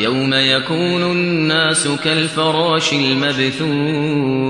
يَوْمَ يَكُونُ النَّاسُ كَالْفَرَاشِ الْمَبْثُوثِ